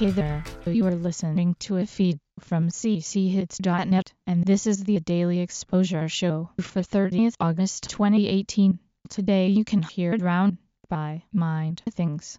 Hey there, you are listening to a feed from cchits.net, and this is the Daily Exposure Show for 30th August 2018. Today you can hear Drown by Mind Things.